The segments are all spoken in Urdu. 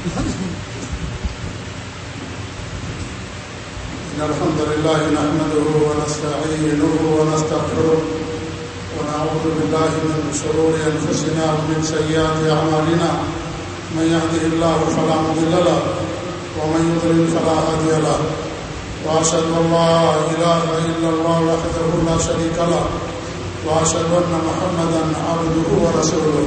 إن الحمد لله نحمده ونستعينه ونستغفره ونعوذ بالله من شرور أنفسنا ومن سيئات أعمالنا. من يهده الله فلا مضل له ومن يضلل فلا هادي له. وأشهد أن لا إله إلا الله وحده لا شريك له. وأشهد أن محمدا عبده ورسوله.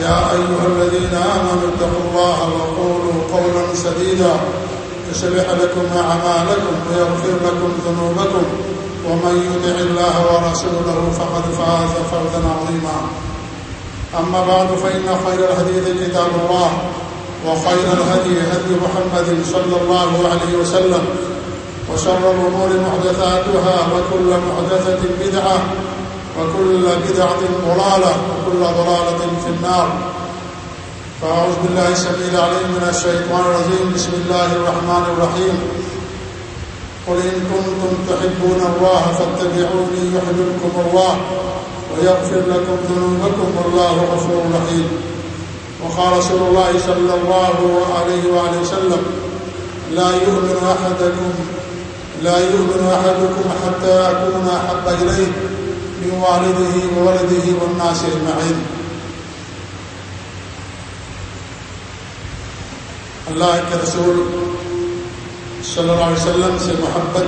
يا أيها الذين آمنوا اتقوا الله وقولوا قولا سديدا يصلح لكم أعمالكم ويغفر لكم ذنوبكم ومن يطع الله ورسوله فقد فاز فوزا عظيما. أما بعد، فإن خير الحديث كتاب الله وخير الهدي هدي محمد صلى الله عليه وسلم وشر الأمور محدثاتها وكل محدثة بدعة وكل بدعة ضلالة، وكل ضلالة في النار. فأعوذ بالله السميع العليم من الشيطان الرجيم. بسم الله الرحمن الرحيم. قل إن كنتم تحبون الله فاتبعوني يحببكم الله ويغفر لكم ذنوبكم والله غفور رحيم. وقال رسول الله صلى الله عليه وآله وسلم لا يؤمن أحدكم لا يؤمن أحدكم حتى أكون أحب إليه. من والده وولده والناس اجمعين اللہ کے رسول صلی اللہ علیہ وسلم سے محبت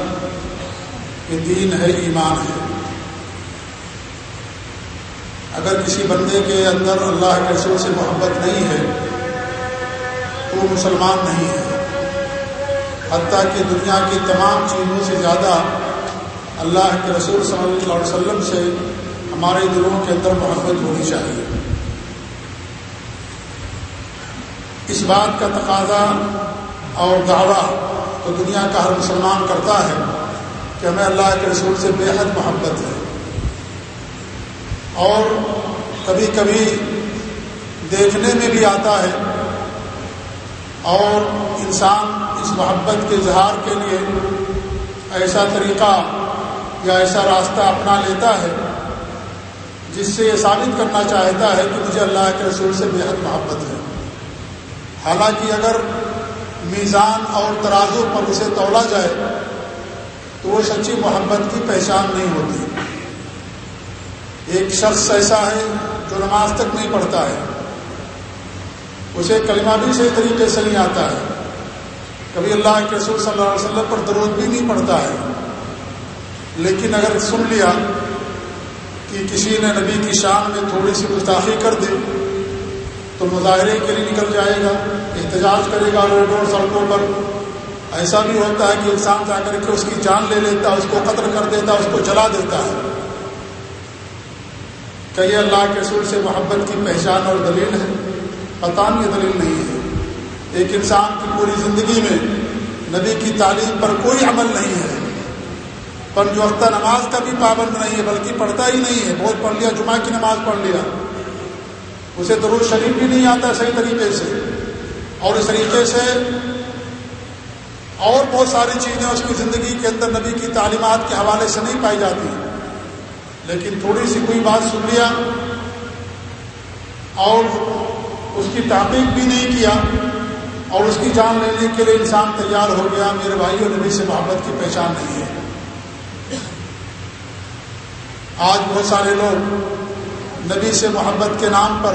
یہ دین ہے، ایمان ہے۔ اگر کسی بندے کے اندر اللہ کے رسول سے محبت نہیں ہے، تو وہ مسلمان نہیں ہے۔ حتیٰ کہ دنیا کی تمام چیزوں سے زیادہ اللہ کے رسول صلی اللہ علیہ وسلم سے ہمارے دلوں کے اندر محبت ہونی چاہیے۔ اس بات کا تقاضا اور دعویٰ تو دنیا کا ہر مسلمان کرتا ہے کہ ہمیں اللہ کے رسول سے بے حد محبت ہے۔ اور کبھی کبھی دیکھنے میں بھی آتا ہے اور انسان اس محبت کے اظہار کے لیے ایسا طریقہ یا ایسا راستہ اپنا لیتا ہے جس سے یہ ثابت کرنا چاہتا ہے کہ مجھے اللہ کے رسول سے بے حد محبت ہے۔ حالانکہ اگر میزان اور ترازو پر اسے تولا جائے تو وہ سچی محبت کی پہچان نہیں ہوتی۔ ایک شخص ایسا ہے جو نماز تک نہیں پڑھتا ہے۔ اسے کلمہ بھی صحیح طریقے سے نہیں آتا ہے۔ کبھی اللہ کے رسول صلی اللہ علیہ وسلم پر درود بھی نہیں پڑتا ہے۔ لیکن اگر سن لیا کہ کسی نے نبی کی شان میں تھوڑی سی گستاخی کر دی، تو مظاہرے کے لیے نکل جائے گا، احتجاج کرے گا روڈوں سڑکوں پر۔ ایسا بھی ہوتا ہے کہ انسان جا کر کے اس کی جان لے لیتا ہے اس کو قتل کر دیتا ہے اس کو جلا دیتا ہے۔ کہ یہ اللہ کے رسول سے محبت کی پہچان اور دلیل ہے۔ پتہ نہیں، دلیل نہیں ہے۔ ایک انسان کی پوری زندگی میں نبی کی تعلیم پر کوئی عمل نہیں ہے۔ پر جو وقتہ نماز کا بھی پابند نہیں ہے، بلکہ پڑھتا ہی نہیں ہے، بہت پڑھ لیا، جمعہ کی نماز پڑھ لیا۔ اسے درود شریف بھی نہیں آتا صحیح طریقے سے۔ اور اس طریقے سے اور بہت ساری چیزیں اس کی زندگی کے اندر نبی کی تعلیمات کے حوالے سے نہیں پائی جاتی۔ لیکن تھوڑی سی کوئی بات سن لیا اور اس کی تحقیق بھی نہیں کیا اور اس کی جان لینے کے لیے انسان تیار ہو گیا، میرے بھائی اور نبی سے محبت کی پہچان نہیں ہے۔ آج بہت سارے لوگ نبی سے محبت کے نام پر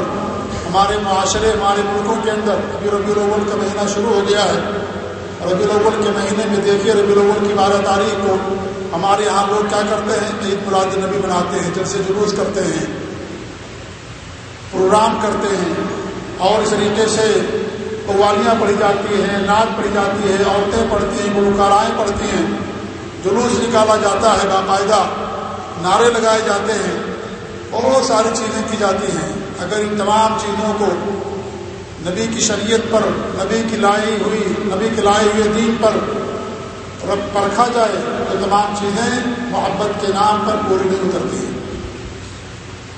ہمارے معاشرے، ہمارے ملکوں کے اندر ابھی ربی الاول کا مہینہ شروع ہو گیا ہے۔ ربی الاول کے مہینے میں دیکھیے ربی الاول کی بارہ تاریخ کو ہمارے یہاں لوگ کیا کرتے ہیں؟ عید مراد نبی بناتے ہیں، جلسے جلوس کرتے ہیں، پروگرام کرتے ہیں۔ اور اس طریقے سے قوالیاں پڑھی جاتی ہیں، نعت پڑھی جاتی ہے، عورتیں پڑھتی ہیں، گلوکارائیں پڑھتی ہیں۔ جلوس نکالا جاتا ہے باقاعدہ۔ نعرے لگائے جاتے ہیں بہت ساری چیزیں کی جاتی ہیں۔ اگر ان تمام چیزوں کو نبی کی شریعت پر، نبی کی لائی ہوئی، نبی کی لائے ہوئے دین پر پرکھا جائے، تو تمام چیزیں محبت کے نام پر پوری نہیں اترتی۔ ہیں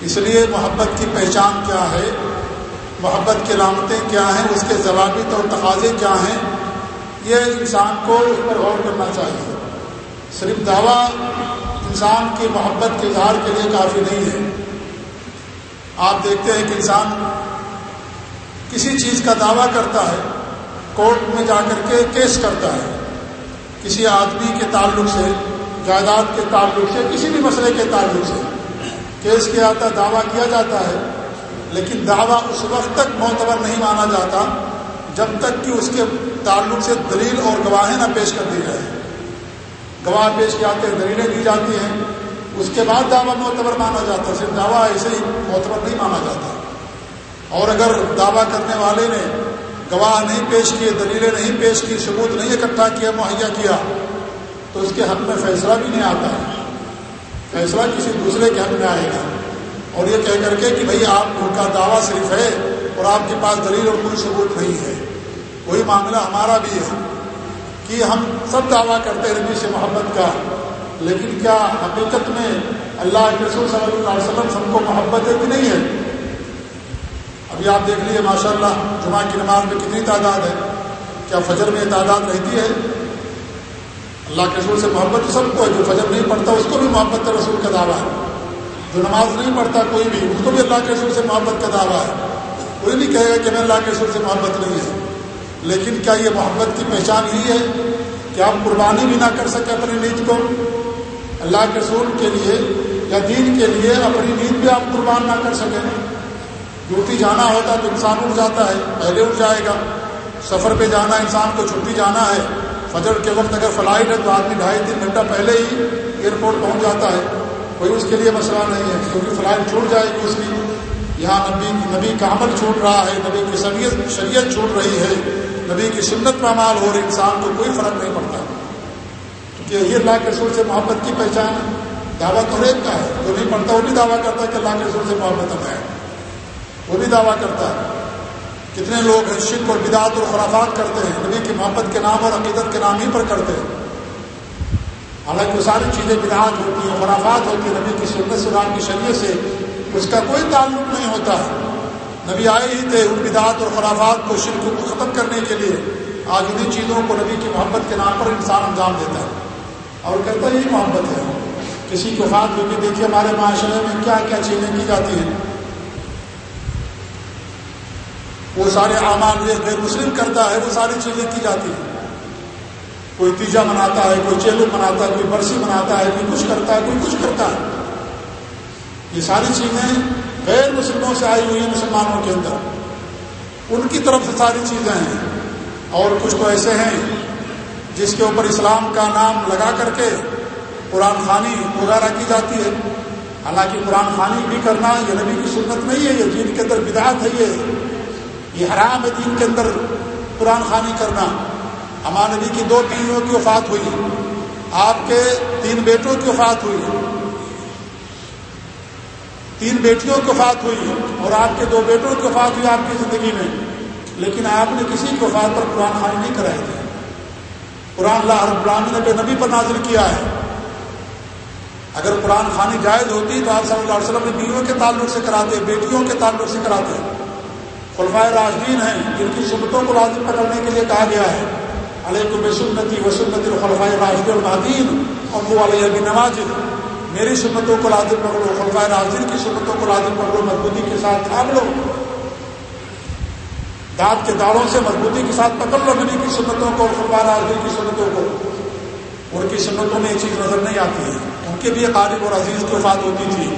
اس لیے محبت کی پہچان کیا ہے؟ محبت کی علامتیں کیا ہیں؟ اس کے ضوابط اور تقاضے کیا ہیں؟ یہ انسان کو اس پر غور کرنا چاہیے۔ صرف دعویٰ انسان کی محبت کے اظہار کے لیے کافی نہیں ہے۔ آپ دیکھتے ہیں کہ انسان کسی چیز کا دعویٰ کرتا ہے، کورٹ میں جا کر کے کیس کرتا ہے۔ کسی آدمی کے تعلق سے، جائیداد کے تعلق سے، کسی بھی مسئلے کے تعلق سے کیس کیا جاتا، دعویٰ کیا جاتا ہے۔ لیکن دعویٰ اس وقت تک معتبر نہیں مانا جاتا جب تک کہ اس کے تعلق سے دلیل اور گواہیں نہ پیش کر دی جائے گواہ پیش کیا جاتے ہیں، دلیلیں دی جاتی ہیں۔ اس کے بعد دعویٰ معتبر مانا جاتا ہے، صرف دعویٰ ایسے ہی معتبر نہیں مانا جاتا۔ اور اگر دعویٰ کرنے والے نے گواہ نہیں پیش کیے، دلیلیں نہیں پیش کی، ثبوت نہیں اکٹھا کیا، مہیا کیا، تو اس کے حق میں فیصلہ بھی نہیں آتا۔ ہے فیصلہ کسی دوسرے کے حق میں آئے گا۔ اور یہ کہہ کر کے کہ بھئی آپ ان کا دعویٰ صرف ہے اور آپ کے پاس دلیل اور کوئی ثبوت نہیں ہے۔ وہی معاملہ ہمارا بھی ہے۔ کہ ہم سب دعویٰ کرتے ہیں نبی سے محبت کا، لیکن کیا حقیقت میں اللہ کے رسول صلی اللہ علیہ وسلم سب کو محبت ہے کہ نہیں ہے؟ ابھی آپ دیکھ لیجیے ماشاء اللہ جمعہ کی نماز میں کتنی تعداد ہے۔ کیا فجر میں تعداد رہتی ہے؟ اللہ کے رسول سے محبت تو سب کو ہے، جو فجر نہیں پڑھتا اس کو بھی محبت رسول کا دعویٰ ہے۔ جو نماز نہیں پڑھتا کوئی بھی، اس کو بھی اللہ کے رسول سے محبت کا دعویٰ ہے۔ کوئی نہیں کہے گا کہ میں اللہ کے رسول سے محبت نہیں ہے۔ لیکن کیا یہ محبت کی پہچان یہی ہے کہ آپ قربانی بھی نہ کر سکیں اپنی نیند کو؟ اللہ کے رسول کے لیے یا دین کے لیے اپنی نیند بھی آپ قربان نہ کر سکیں۔ ڈیوٹی جانا ہوتا تو انسان اٹھ جاتا ہے، پہلے اٹھ جائے گا۔ سفر پہ جانا، انسان کو چھٹی جانا ہے۔ فجر کے وقت اگر فلائٹ ہے تو آدمی ڈھائی تین گھنٹہ پہلے ہی ایئرپورٹ پہنچ جاتا ہے۔ کوئی اس کے لیے مسئلہ نہیں ہے، کیونکہ فلائٹ چھوٹ جائے گی اس کی۔ یہاں نبی نبی کا عمل چھوٹ رہا ہے، نبی کی شریعت شریعت چھوٹ رہی ہے۔ نبی کی سنت پامال ہو رہی انسان کو کوئی فرق نہیں پڑتا۔ کیونکہ یہ اللہ کے رسول سے محبت کی پہچان دعویٰ تو ایک کا ہے، جو نہیں پڑھتا وہ بھی دعویٰ کرتا ہے کہ اللہ کے رسول سے محبت ہے۔ وہ بھی دعویٰ کرتا ہے۔ کتنے لوگ ہیں، شرک اور بدعت اور خرافات کرتے ہیں۔ نبی کی محبت کے نام اور عقیدت کے نام ہی پر کرتے ہیں۔ حالانکہ وہ ساری چیزیں بدعات ہوتی ہیں، خرافات ہوتی ہیں۔ نبی کی سنت سے کی شریعت سے اس کا کوئی تعلق نہیں ہوتا ہے۔ نبی آئے ہی تھے ان بدعات اور خرافات کو شرک کو ختم کرنے کے لیے۔ آج انہیں چیزوں کو نبی کی محبت کے نام پر انسان انجام دیتا ہے۔ اور کہتا یہی محبت ہے۔ کسی کی وفات ہوگی دیکھیے ہمارے معاشرے میں کیا کیا چیزیں کی جاتی ہیں۔ وہ سارے اعمال غیر مسلم کرتا ہے، وہ ساری چیزیں کی جاتی ہیں۔ کوئی تیجا مناتا ہے، کوئی چیلو مناتا ہے، کوئی برسی مناتا ہے، کوئی کچھ کرتا ہے، کوئی کچھ کرتا ہے۔ یہ ساری چیزیں مسلموں سے آئی ہوئی ہیں مسلمانوں کے اندر۔ ان کی طرف سے ساری چیزیں ہیں۔ اور کچھ تو ایسے ہیں جس کے اوپر اسلام کا نام لگا کر کے قرآن خانی وغیرہ کی جاتی ہے۔ حالانکہ قرآن خانی بھی کرنا یہ نبی کی سنت نہیں ہے، یہ دین کے اندر بدعت ہے، یہ یہ حرام ہے دین کے اندر قرآن خانی کرنا۔ ہمارے نبی کی دو بیویوں کی وفات ہوئی۔ آپ کے تین بیٹوں کی وفات ہوئی۔ تین بیٹیوں کی وفات ہوئی اور آپ کے دو بیٹوں کی وفات ہوئی، آپ کی زندگی میں۔ لیکن آپ نے کسی کی وفات پر قرآن خانی نہیں کرائے تھے قرآن اللہ رب العالمین نے بے نبی پر نازل کیا ہے۔ اگر قرآن خانی جائز ہوتی تو آپ صلی اللہ علیہ وسلم نے بیویوں کے تعلق سے کراتے، بیٹیوں کے تعلق سے کراتے۔ خلفائے راجدین ہیں، جن کی سنتوں کو لازم پکڑنے کے لیے کہا گیا ہے۔ علیکم سنتی و سنت الخلفۂ راشد المحدین ابو علیہ کی میری سنتوں کو لازم پکڑو خلفۂ راجدین کی سنتوں کو لازم پکڑو مضبوطی کے ساتھ تھام لو۔ دانت کے داڑوں سے مضبوطی کے ساتھ پکڑ لو نبی کی سنتوں کو خلفۂ راجدین کی سنتوں کو۔ ان کی سنتوں میں یہ چیز نظر نہیں آتی ہے۔ ان کے بھی قالب اور عزیز کی وفات ہوتی تھی۔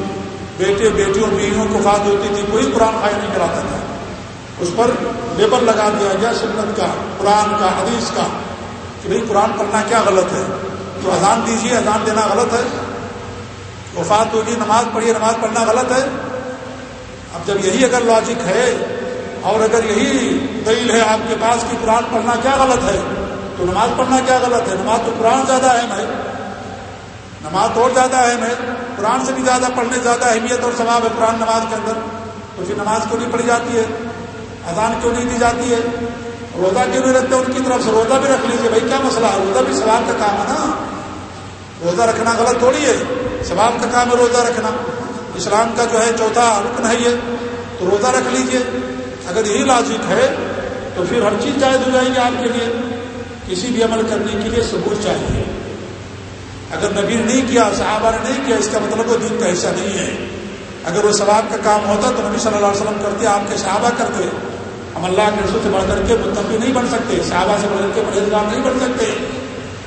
بیٹے، بیٹیوں، بیویوں کی وفات ہوتی تھی، کوئی قرآن خائی نہیں کراتا تھا۔ اس پر لیبر لگا دیا گیا سنت کا، قرآن کا، حدیث کا کہ بھئی قرآن پڑھنا کیا غلط ہے؟ تو اذان دیجیے اذان دینا غلط ہے۔ وفات ہوگی نماز پڑھیے نماز پڑھنا غلط ہے۔ اب جب یہی اگر لاجک ہے، اور اگر یہی دلیل ہے آپ کے پاس کہ قرآن پڑھنا کیا غلط ہے، تو نماز پڑھنا کیا غلط ہے؟ نماز تو قرآن زیادہ اہم ہے۔ نماز اور زیادہ اہم ہے۔ قرآن سے بھی زیادہ پڑھنے زیادہ اہمیت اور ثواب ہے قرآن نماز کے اندر۔ تو پھر نماز کیوں نہیں پڑھی جاتی ہے؟ اذان کیوں نہیں دی جاتی ہے؟ روزہ کیوں نہیں رکھتے؟ ان کی طرف سے روزہ بھی رکھ لیجیے بھائی، کیا مسئلہ ہے؟ روزہ بھی ثواب کا کام ہے نا۔ روزہ رکھنا غلط تھوڑی ہے۔ ثواب کا کام ہے روزہ رکھنا۔ اسلام کا جو ہے چوتھا رکن ہے یہ۔ تو روزہ رکھ لیجیے اگر یہی لاجک ہے تو پھر ہر چیز جائز ہو جائے گی آپ کے لیے۔ کسی بھی عمل کرنے کے لیے ثبوت چاہیے۔ اگر نبی نے نہیں کیا، صحابہ نے نہیں کیا، اس کا مطلب وہ دین کا حصہ نہیں ہے۔ اگر وہ ثواب کا کام ہوتا تو نبی صلی اللہ علیہ وسلم کرتے، آپ کے صحابہ کرتے۔ ہم اللہ کے رسول سے بڑھ کر کے متفی نہیں بن سکتے، صحابہ سے بڑھ کر کے پرہیزگار نہیں بن سکتے۔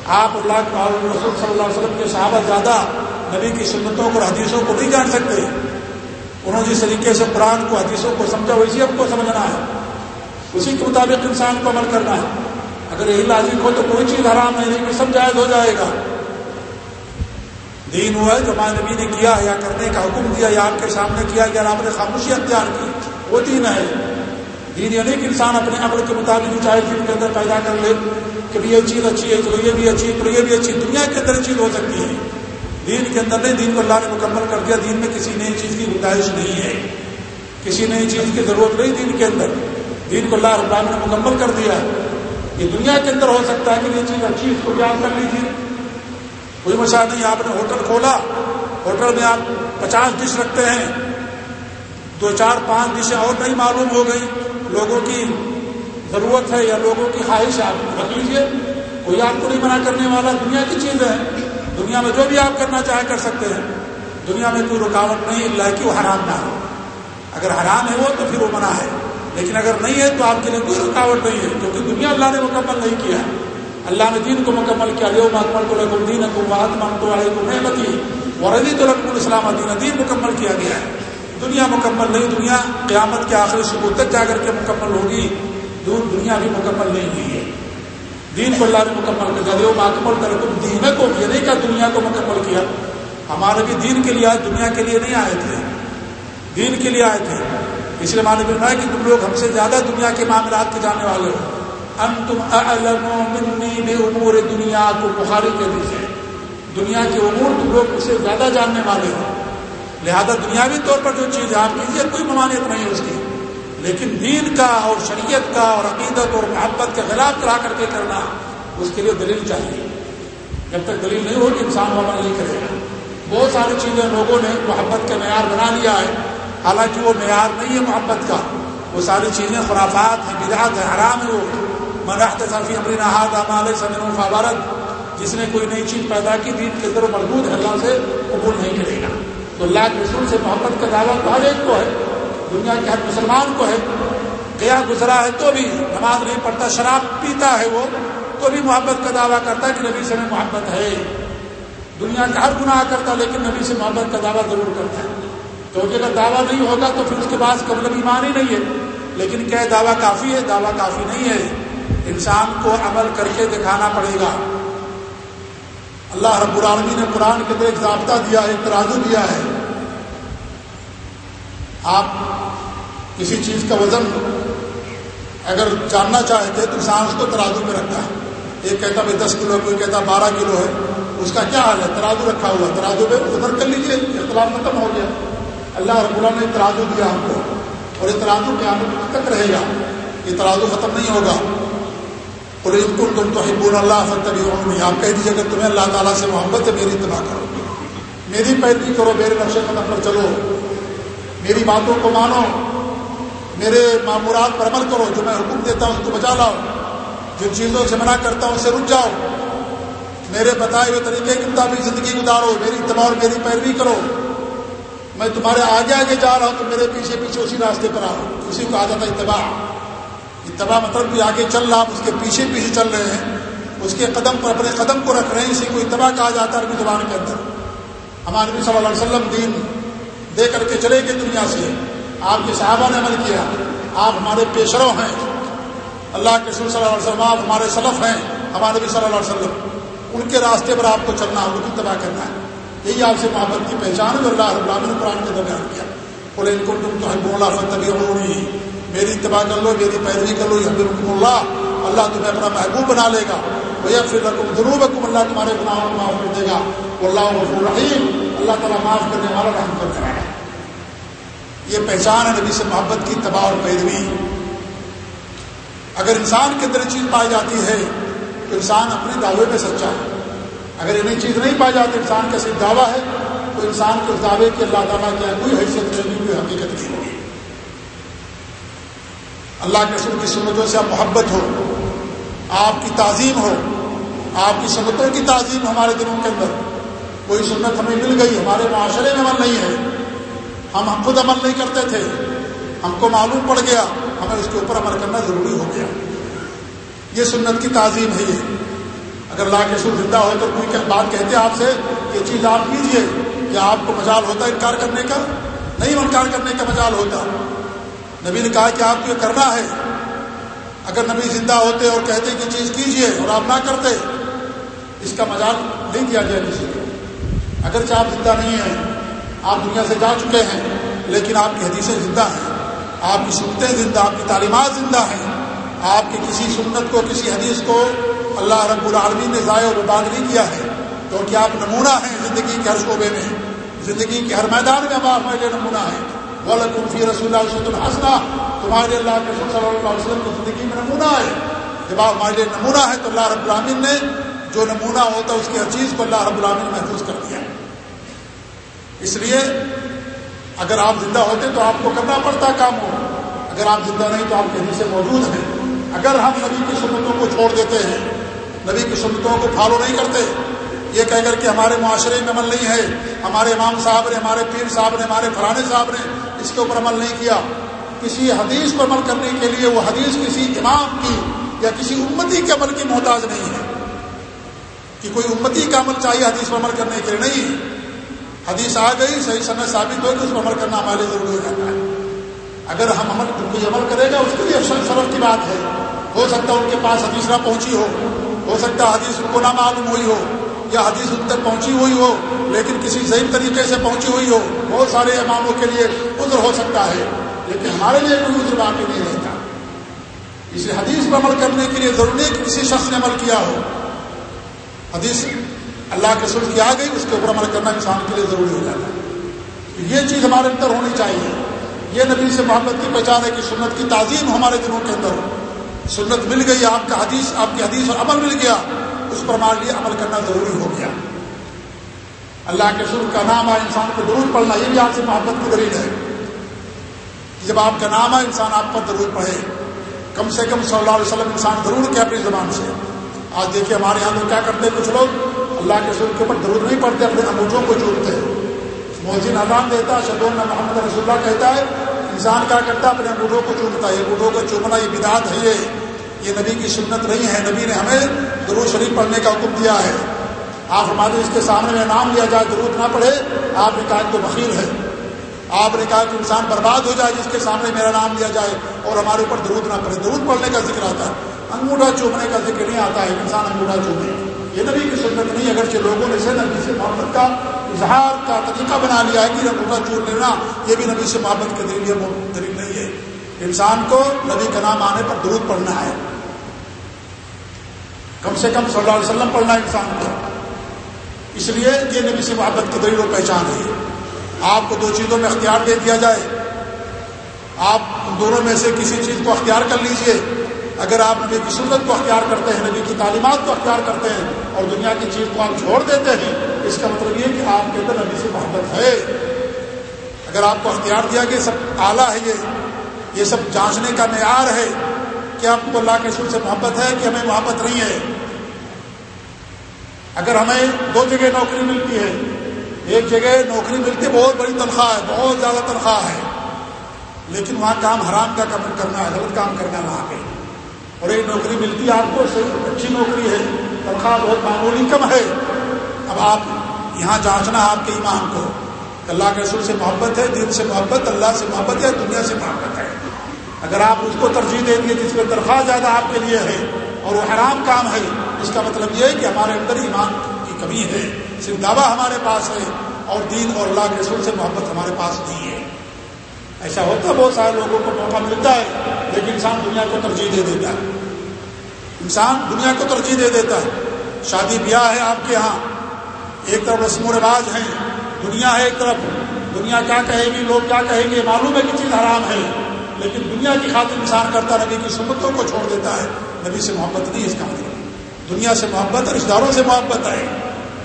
آپ اللہ کے رسول صلی اللہ علیہ وسلم کے صحابہ زیادہ نبی کی سنتوں کو اور حدیثوں کو نہیں جان سکتے انہوں جس طریقے سے قرآن کو، حدیثوں کو سمجھا ویسے ہم کو سمجھنا ہے۔ اسی کے مطابق انسان کو عمل کرنا ہے۔ اگر یہی لازم ہو تو کوئی چیز حرام نہیں سب جائز ہو جائے گا۔ دین ہوا ہے جو ماں نبی نے کیا یا کرنے کا حکم دیا یا آپ کے سامنے کیا یا آپ نے خاموشی اختیار کی۔ وہ دین ہے۔ دین یہ نہیں کہ انسان اپنے عمل کے مطابق چاہے دین کے اندر پیدا کر لے کہ یہ چیز اچھی ہے تو یہ بھی اچھی ہے تو یہ بھی اچھی دنیا کے اندر چیز ہو سکتی ہے۔ دین کے اندر نہیں، دین کو اللہ نے مکمل کر دیا۔ دین میں کسی نئی چیز کی گنجائش نہیں ہے۔ کسی نئی چیز کی ضرورت نہیں دین کے اندر۔ دین کو اللہ رب نے مکمل کر دیا ہے۔ یہ دنیا کے اندر ہو سکتا ہے کہ یہ چیز اچھی اس کو یاد کر لیجیے کوئی مسئلہ نہیں، آپ نے ہوٹل کھولا۔ ہوٹل میں آپ پچاس ڈش رکھتے ہیں۔ دو چار پانچ ڈشیں اور نہیں معلوم ہو گئی لوگوں کی ضرورت ہے یا لوگوں کی خواہش ہے، آپ رکھ لیجیے کوئی آپ کو نہیں منع کرنے والا، دنیا کی چیز ہے۔ دنیا میں جو بھی آپ کرنا چاہے کر سکتے ہیں۔ دنیا میں کوئی رکاوٹ نہیں، اللہ کی وہ حرام نہ ہو۔ اگر حرام ہے وہ تو پھر وہ منع ہے۔ لیکن اگر نہیں ہے تو آپ کے لیے کوئی رکاوٹ نہیں ہے، کیونکہ دنیا اللہ نے مکمل نہیں کیا ہے۔ اللہ نے دین کو مکمل کیا۔ لو مکمل کو لگو دین کو بات تو والے کو نعمتی۔ وردی تو لگم الاسلام، دین دین مکمل کیا گیا ہے۔ دنیا مکمل نہیں، دنیا قیامت کے آخری شبو تک جا کر کے مکمل ہوگی۔ دور دنیا بھی مکمل نہیں ہوئی ہے۔ دین کو اللہ نے مکمل کر دیا۔ مکمل کر تم دین کو یہ نہیں کہا دنیا کو مکمل کیا۔ ہمارے بھی دین کے لیے آئے، دنیا کے لیے نہیں آئے تھے۔ دین کے لیے آئے تھے۔ اس لیے مانے بن ہے کہ تم لوگ ہم سے زیادہ دنیا کے معاملات کے جانے والے ہو۔ ہم تم منی امور دنیا کو بخاری کے دیجیے دنیا کے امور تم لوگ اس سے زیادہ جاننے والے ہو۔ لہذا دنیاوی طور پر جو چیز آپ کیجیے کوئی ممانعت نہیں ہے اس کی۔ لیکن دین کا اور شریعت کا اور عقیدت اور محبت کے خلاف کرا کر کے کرنا اس کے لیے دلیل چاہیے۔ جب تک دلیل نہیں ہوگی، انسان عمل نہیں کرے گا۔ بہت ساری چیزیں لوگوں نے محبت کا معیار بنا لیا ہے۔ حالانکہ وہ معیار نہیں ہے محبت کا۔ وہ ساری چیزیں خرافات ہیں، بدعت ہے حرام ہے وہ۔ مناخت صافی امرین احاد عمال سمن فابارت جس نے کوئی نئی چیز پیدا کی، دین کے اندر مضبوط ہے، اللہ سے قبول نہیں کرے گا۔ تو اللہ کے رسول سے محبت کا دعویٰ تو ہر ایک کو ہے، دنیا کے ہر مسلمان کو ہے گیا گزرا ہے تو بھی نماز نہیں پڑھتا، شراب پیتا ہے وہ، تو بھی محبت کا دعویٰ کرتا ہے کہ نبی سے میں محبت ہے۔ دنیا کا ہر گناہ کرتا لیکن نبی سے محبت کا دعویٰ ضرور کرتا ہے۔ کیونکہ اگر دعویٰ نہیں ہوگا تو پھر اس کے بعد قبل مطلب ایمان ہی نہیں ہے۔ لیکن کیا دعویٰ کافی ہے؟ دعویٰ کافی نہیں ہے۔ انسان کو عمل کر کے دکھانا پڑے گا۔ اللہ رب العالمین نے قرآن کے اندر ایک ضابطہ دیا ہے، ایک ترازو دیا ہے۔ آپ کسی چیز کا وزن اگر جاننا چاہتے تو انسان اس کو ترازو میں رکھتا ہے۔ ایک کہتا بھائی دس کلو کوئی کہتا بارہ کلو ہے، اس کا کیا حال ہے؟ ترازو رکھا ہوا ترازو میں ادھر کر لیجیے اختلاف ختم ہو گیا۔ اللہ رب اللہ نے ترازو دیا ہم کو، اور یہ ترازو قیامت تک رہے گا۔ یہ ترازو ختم نہیں ہوگا۔ اور تم تو حبول اللہ فتبی نہیں آپ کہہ دیجیے اگر تمہیں اللہ تعالیٰ سے محبت ہے، میری اتباع کرو۔ میری پیروی کرو، میرے نقش قدم پر چلو۔ میری باتوں کو مانو۔ میرے معمورات پر عمل کرو۔ جو میں حکم دیتا ہوں اس کو بچا لاؤ۔ جن چیزوں سے منع کرتا ہوں اسے رک جاؤ۔ میرے بتائے ہوئے طریقے کی مطابق زندگی گزارو۔ میری اتباع اور میری پیروی کرو۔ میں تمہارے آگے آگے جا رہا ہوں، تو میرے پیچھے پیچھے اسی راستے پر آؤ اسی کو آ جاتا اتباع۔ اتباع مطلب بھی آگے چل رہا اس کے پیچھے پیچھے چل رہے ہیں۔ اس کے قدم پر، اپنے قدم کو رکھ رہے ہیں، اسی کو اتباع کہا جاتا ہے عربی زبان کے اندر۔ ہمارے نبی صلی اللہ علیہ وسلم دین دے کر کے چلے گئے دنیا سے۔ آپ کے صحابہ نے عمل کیا۔ آپ ہمارے پیشروں ہیں۔ اللہ کے صلی اللہ علیہ وسلم، آپ ہمارے سلف ہیں۔ ہمارے نبی صلی اللہ علیہ وسلم۔ ان کے راستے پر آپ کو چلنا ان کی تباہ کرنا ہے۔ یہی آپ سے محبت کی پہچان جو اللہ رب نے قرآن کے درمیان کیا۔ بولے ان کو تم تو بولا فتبی میری اتباع کر لو، میری پیروی کر لو یہ اللہ اللہ تمہیں اپنا محبوب بنا لے گا۔ بھیا پھر رقم ضرور رقم اللہ تمہارے گناہوں کو معاف کر دے گا۔ اللہ رحیم۔ اللہ تعالیٰ معاف کرنے والا رحم کرنے والا یہ پہچان ہے نبی سے محبت کی تباہ اور پیروی۔ اگر انسان کے اندر چیز پائی جاتی ہے، تو انسان اپنے دعوے میں سچا ہے۔ اگر انہیں چیز نہیں پائی جاتی، انسان کا صرف دعویٰ ہے، تو انسان کے اس دعوے کی اللہ تعالیٰ کیا کوئی حیثیت نہیں، کوئی حقیقت نہیں۔ ہوگی اللہ کے رسول کی سنتوں سے آپ محبت ہو، آپ کی تعظیم ہو، آپ کی سنتوں کی تعظیم ہمارے دنوں کے اندر۔ کوئی سنت ہمیں مل گئی، ہمارے معاشرے میں عمل نہیں ہے۔ ہم خود عمل نہیں کرتے تھے۔ ہم کو معلوم پڑ گیا، ہمیں اس کے اوپر عمل کرنا ضروری ہو گیا۔ یہ سنت کی تعظیم ہے یہ۔ اگر اللہ کے سر زندہ ہو تو کوئی بات کہتے آپ سے، یہ چیز آپ کیجیے کیا آپ کو مجال ہوتا ہے انکار کرنے کا؟ نہیں انکار کرنے کا مجال ہوتا۔ نبی نے کہا کہ آپ کو یہ کرنا ہے۔ اگر نبی زندہ ہوتے اور کہتے کہ چیز کیجیے اور آپ نہ کرتے، اس کا مجال نہیں دیا جائے کسی کو۔ اگرچہ آپ زندہ نہیں ہیں، آپ دنیا سے جا چکے ہیں، لیکن آپ کی حدیثیں زندہ ہیں۔ آپ کی سنتیں زندہ، آپ کی تعلیمات زندہ ہیں۔ آپ کی کسی سنت کو، کسی حدیث کو اللہ رب العالمین نے ضائع اور برباد نہیں کیا ہے۔ کیونکہ آپ نمونہ ہیں زندگی کے ہر شعبے میں، زندگی کے ہر میدان میں آپ ہمارے نمونہ ہیں۔ غلط فی رسول اللہ وسلم الحسنہ تمہارے اللہ کے صلی اللہ علیہ وسلم کی زندگی میں نمونہ ہے۔ جب آپ ہمارے لیے نمونہ ہے تو اللہ رب العالمین نے جو نمونہ ہوتا ہے اس کی ہر چیز کو اللہ رب العالمین محفوظ کر دیا اس لیے اگر آپ زندہ ہوتے تو آپ کو کرنا پڑتا کام ہو اگر آپ زندہ نہیں تو آپ کہیں سے موجود ہیں۔ اگر ہم نبی کی سنتوں کو چھوڑ دیتے ہیں، نبی کی سنتوں کو فالو نہیں کرتے یہ کہہ کر کہ ہمارے معاشرے میں عمل نہیں ہے، ہمارے امام صاحب نے، ہمارے پیر صاحب نے، ہمارے فلانے صاحب نے اس کے اوپر عمل نہیں کیا۔ کسی حدیث پر عمل کرنے کے لیے وہ حدیث کسی امام کی یا کسی امتی کے عمل کی محتاج نہیں ہے۔ کہ کوئی امتی کا عمل چاہیے حدیث پر عمل کرنے کے لیے نہیں۔ حدیث آ گئی، صحیح سمے ثابت ہو کہ اس پر عمل کرنا ہمارے لیے ضروری ہو جاتا ہے۔ اگر ہم عمل، کوئی عمل کرے گا، اس کے لیے شرف کی بات ہے۔ ہو سکتا ہے ان کے پاس حدیث نہ پہنچی ہو ہو سکتا ہے حدیث ان کو نہ معلوم ہوئی ہو۔ یا حدیث ان تک پہنچی ہوئی ہو، لیکن کسی صحیح طریقے سے پہنچی ہوئی ہو، بہت سارے اماموں کے لیے عذر ہو سکتا ہے، لیکن ہمارے لیے کوئی عذر باقی نہیں رہتا۔ اسے حدیث پر عمل کرنے کے لیے ضروری ہے کہ کسی شخص نے عمل کیا ہو۔ حدیث اللہ کے سلط کی آ گئی اس کے اوپر عمل کرنا انسان کے لیے ضروری ہو جاتا ہے۔ یہ چیز ہمارے اندر ہونی چاہیے۔ یہ نبی سے محبت کی پہچان ہے کہ سنت کی تعظیم ہمارے دنوں کے اندر ہو۔ سنت مل گئی، آپ کا حدیث، آپ کی حدیث اور عمل مل گیا۔ اس پر ہمارے لیے عمل کرنا ضروری ہو گیا۔ اللہ کے سر کا نام آئے انسان کو درود پڑھنا، یہ بھی آپ سے محبت کی دلیل ہے۔ جب آپ کا نام آئے، انسان آپ پر درود پڑھے۔ کم سے کم صلی اللہ علیہ وسلم انسان ضرور کیا اپنی زبان سے۔ آج دیکھیے ہمارے یہاں لوگ کیا کرتے ہیں؟ کچھ لوگ اللہ کے سر کے اوپر درود نہیں پڑھتے، اپنے اموجوں کو چومتے ہیں۔ محسن اذان دیتا شدون محمد رسول اللہ کہتا ہے، انسان کیا کرتا ہے؟ اپنے انگوٹھوں کو چومتا ہے۔ انگوٹھوں کو چومنا، یہ بدعت ہے یہ۔ یہ نبی کی سنت نہیں ہے۔ نبی نے ہمیں درود شریف پڑھنے کا حکم دیا ہے۔ آپ ہمارے اس کے سامنے میں نام لیا جائے، درود نہ پڑھے، آپ نے کہا تو بخیر ہے۔ آپ نے کہا کہ انسان برباد ہو جائے، جس کے سامنے میرا نام لیا جائے اور ہمارے اوپر درود نہ پڑھے۔ درود پڑھنے کا ذکر آتا ہے، انگوٹھا چومنے کا ذکر نہیں آتا ہے انسان انگوٹھا چومے۔ یہ نبی کی سنت نہیں، اگرچہ لوگوں نے سے نبی سے محبت کا اظہار کا طریقہ بنا لیا ہے کہ انگوٹھا چور لینا، یہ بھی نبی سے محبت کے دلیل دلیل نہیں ہے۔ انسان کو نبی کا نام آنے پر درود پڑھنا ہے۔ کم سے کم صلی اللہ علیہ وسلم پڑھنا انسان کو۔ اس لیے یہ نبی سے محبت کی دلیل و پہچان ہے۔ آپ کو دو چیزوں میں اختیار دے دیا جائے۔ آپ دونوں میں سے کسی چیز کو اختیار کر لیجیے۔ اگر آپ نبی کی سنت کو اختیار کرتے ہیں، نبی کی تعلیمات کو اختیار کرتے ہیں اور دنیا کی چیز کو آپ چھوڑ دیتے ہیں، اس کا مطلب یہ کہ آپ کے اندر نبی سے محبت ہے۔ اگر آپ کو اختیار دیا کہ سب اعلیٰ ہے، یہ یہ سب جانچنے کا معیار ہے کہ آپ کو اللہ کے سر سے محبت ہے کہ ہمیں محبت نہیں ہے۔ اگر ہمیں دو جگہ نوکری ملتی ہے، ایک جگہ نوکری ملتی ہے، بہت بڑی تنخواہ ہے، بہت زیادہ تنخواہ ہے۔ لیکن وہاں کام حرام کا کرنا ہے، غلط کام کرنا ہے وہاں پہ۔ اور ایک نوکری ملتی ہے آپ کو اچھی نوکری ہے، تنخواہ بہت معمولی کم ہے۔ اب آپ یہاں جانچنا ہے آپ کے ایمان کو۔ اللہ کے رسول سے محبت ہے دل سے محبت، اللہ سے محبت ہے، دنیا سے محبت ہے۔ اگر آپ اس کو ترجیح دیں گے جس میں تنخواہ زیادہ آپ کے لیے ہے اور وہ حرام کام ہے اس کا مطلب یہ ہے کہ ہمارے اندر ایمان کی کمی ہے، صرف دعویٰ ہمارے پاس ہے اور دین اور اللہ کے رسول سے محبت ہمارے پاس نہیں ہے۔ ایسا ہوتا ہے بہت سارے لوگوں کو موقع ملتا ہے، لیکن انسان دنیا کو ترجیح دے دیتا ہے۔ انسان دنیا کو ترجیح دے دیتا ہے۔ شادی بیاہ ہے آپ کے یہاں، ایک طرف رسم و رواج ہیں، دنیا ہے ایک طرف۔ دنیا کیا کہے گی، لوگ کیا کہیں گے، معلوم ہے کہ چیز حرام ہے۔ لیکن دنیا کی خاطر انسان کرتا نبی کی سنتوں کو چھوڑ دیتا ہے۔ نبی سے محبت نہیں اس کا مطلب۔ دنیا سے محبت رشتہ داروں سے محبت ہے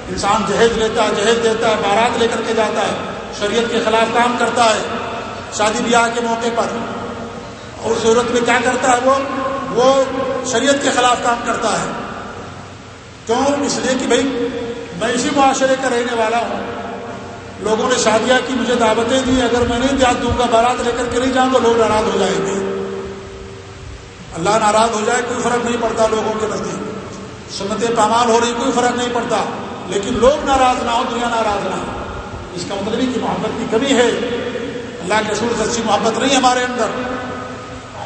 انسان جہیز لیتا ہے، جہیز دیتا ہے، بارات لے کر کے جاتا ہے۔ شریعت کے خلاف کام کرتا ہے۔ شادی بیاہ کے موقع پر۔ اور صورت میں کیا کرتا ہے وہ؟ وہ شریعت کے خلاف کام کرتا ہے۔ کیوں؟ اس لیے کہ بھائی، میں اسی معاشرے کا رہنے والا ہوں۔ لوگوں نے شادیاں کی، مجھے دعوتیں دی۔ اگر میں نہیں دیات دوں گا، بارات لے کر کے نہیں جاؤں تو لوگ ناراض ہو جائیں گے۔ اللہ ناراض ہو جائے، کوئی فرق نہیں پڑتا لوگوں کے نزدیک۔ سنتیں پامال ہو رہی کوئی فرق نہیں پڑتا۔ لیکن لوگ ناراض نہ ہو دنیا ناراض نہ ہو اس کا مطلب کہ محبت کی کمی ہے۔ اللہ کے رسول سچی محبت نہیں ہمارے اندر۔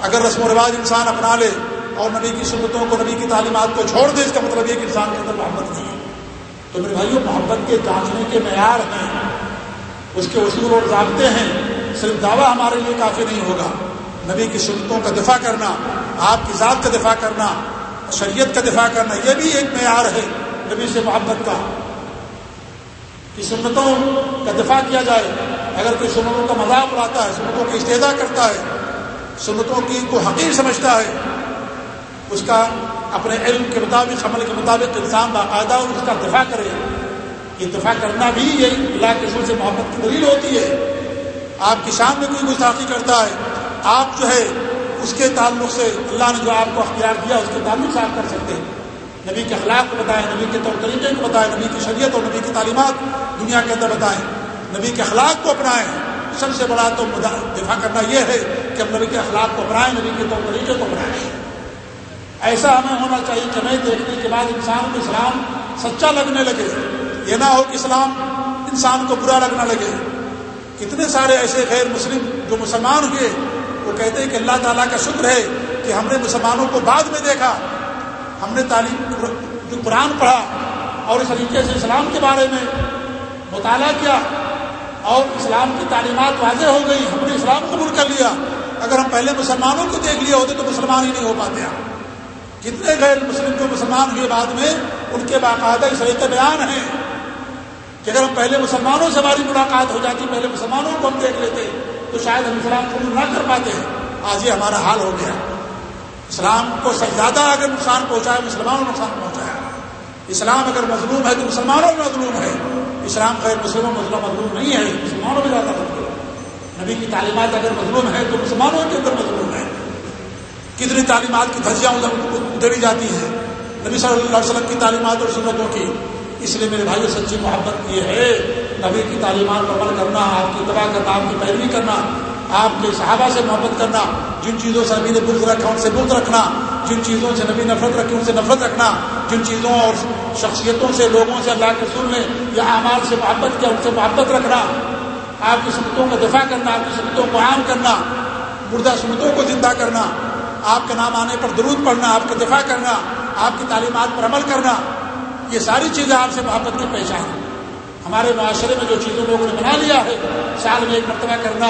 اگر رسم و رواج انسان اپنا لے اور نبی کی سنتوں کو، نبی کی تعلیمات کو چھوڑ دے، اس کا مطلب یہ کہ انسان کے اندر محبت نہیں ہے۔ تو میرے بھائیوں محبت کے جانچنے کے معیار ہیں۔ اس کے اصول اور ضابطے ہیں۔ صرف دعویٰ ہمارے لیے کافی نہیں ہوگا۔ نبی کی سنتوں کا دفاع کرنا، آپ کی ذات کا دفاع کرنا شریعت کا دفاع کرنا یہ بھی ایک معیار ہے نبی سے محبت کا، کہ سنتوں کا دفاع کیا جائے۔ اگر کوئی سنتوں کا مذاق اڑاتا ہے، سنتوں کی استدا کرتا ہے، سنتوں کی کو حقیق سمجھتا ہے، اس کا اپنے علم کے مطابق، عمل کے مطابق انسان باقاعدہ اس کا دفاع کرے۔ یہ دفاع کرنا بھی یہ اللہ کے سے محبت کی دلیل ہوتی ہے۔ آپ کی شان میں کوئی گستاخی کرتا ہے، آپ جو ہے اس کے تعلق سے اللہ نے جو آپ کو اختیار دیا، اس کے تعلق سے آپ کر سکتے ہیں۔ نبی کے اخلاق کو بتائیں، نبی کے طور طریقے کو بتائیں، نبی کی شریعت اور نبی کی تعلیمات دنیا کے اندر بتائیں۔ نبی کے اخلاق کو اپنائیں۔ سب سے بڑا تو دفاع کرنا یہ ہے کہ ہم نبی کے اخلاق کو اپنائیں، نبی کے طور طریقے کو اپنائیں۔ ایسا ہمیں ہونا چاہیے کہ ہمیں دیکھنے کے بعد انسان کو اسلام سچا لگنے لگے۔ یہ نہ ہو کہ اسلام انسان کو برا لگنا لگے۔ کتنے سارے ایسے غیر مسلم جو مسلمان ہوئے وہ کہتے ہیں کہ اللہ تعالیٰ کا شکر ہے کہ ہم نے مسلمانوں کو بعد میں دیکھا۔ ہم نے تعلیم جو قرآن پڑھا اور اس طریقے سے اسلام کے بارے میں مطالعہ کیا اور اسلام کی تعلیمات واضح ہو گئی ہم نے اسلام قبول کر لیا۔ اگر ہم پہلے مسلمانوں کو دیکھ لیا ہوتے تو مسلمان ہی نہیں ہو پاتے ہیں کتنے غیر مسلم جو مسلمان ہوئے بعد میں، ان کے باقاعدہ اس طریقے بیان ہیں کہ اگر ہم پہلے مسلمانوں سے ہماری ملاقات ہو جاتی، پہلے مسلمانوں کو ہم دیکھ لیتے۔ تو شاید ہم اسلام قبول نہ کر پاتے ہیں۔ آج یہ ہمارا حال ہو گیا۔ اسلام کو سب زیادہ اگر نقصان پہنچایا، مسلمانوں کو نقصان پہنچایا۔ اسلام اگر مظلوم ہے تو مسلمانوں میں مظلوم ہے۔ اسلام غیر مسلموں مسلم مظلوم نہیں ہے، مسلمانوں میں زیادہ مظلوم ہے۔ نبی کی تعلیمات اگر مظلوم ہے تو مسلمانوں کے اندر مظلوم ہے۔ کتنی تعلیمات کی دھجیاں ادھری جاتی ہیں۔ نبی صلی اللہ علیہ وسلم کی تعلیمات اور سنتوں کی۔ اس لیے میرے بھائی سچی محبت یہ ہے نبی کی تعلیمات پر عمل کرنا، آپ کی تباہ کرنا آپ کی پیروی کرنا، آپ کے صحابہ سے محبت کرنا، جن چیزوں سے نبی نے بغض رکھا، ان سے بغض رکھنا، جن چیزوں سے نبی نفرت رکھی، ان سے نفرت رکھنا، جن چیزوں اور شخصیتوں سے، لوگوں سے اللہ کے سن نے یا اعمال سے محبت کیا، ان سے محبت رکھنا، آپ کی سنتوں کا دفاع کرنا، آپ کی سنتوں کو عام کرنا، مردہ سنتوں کو زندہ کرنا، آپ کے نام آنے پر درود پڑھنا، آپ کا دفاع کرنا، آپ کی تعلیمات پر عمل کرنا، یہ ساری چیزیں آپ سے محبت کی پہچان ہیں ہمارے معاشرے میں جو چیزوں لوگوں نے بنا لیا ہے، سال میں ایک مرتبہ کرنا،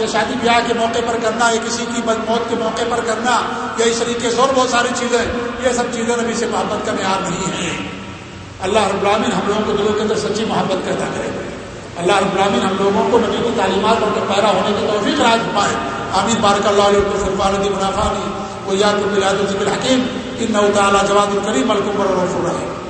یا شادی بیاہ کے موقع پر کرنا، یا کسی کی موت کے موقع پر کرنا، یا اس طریقے سے اور بہت ساری چیزیں، یہ سب چیزیں نبی سے محبت کا معیار نہیں ہے۔ اللہ رب العالمین ہم لوگوں کو دلوں کے اندر سچی محبت پیدا کرے۔ اللہ رب العالمین ہم لوگوں کو نبی کی تعلیمات اور پیرا ہونے کی توفیق راج پائے امین بارک اللہ علیہ فرفان منافع وہ یاد الحکیم۔ ان تعالیٰ جواد الکریم ملکوں پر رفر رہے